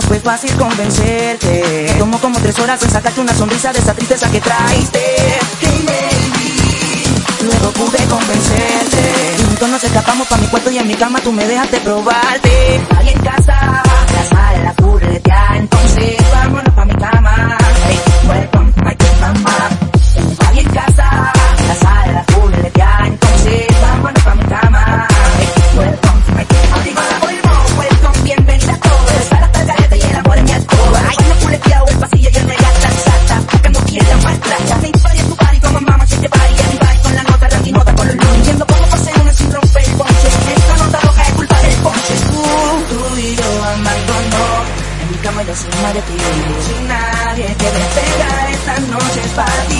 fue fácil convencerte. Tomó como tres horas en sacarte una sonrisa de esa tristeza que traiste. Hey baby, luego pude convencerte. Juntos nos escapamos pa' mi cuarto y en mi cama tú me dejaste probarte. Ahí en casa, y yo amándonos. En mi cama y encima de ti. Sin nadie que despega esta noche es para ti.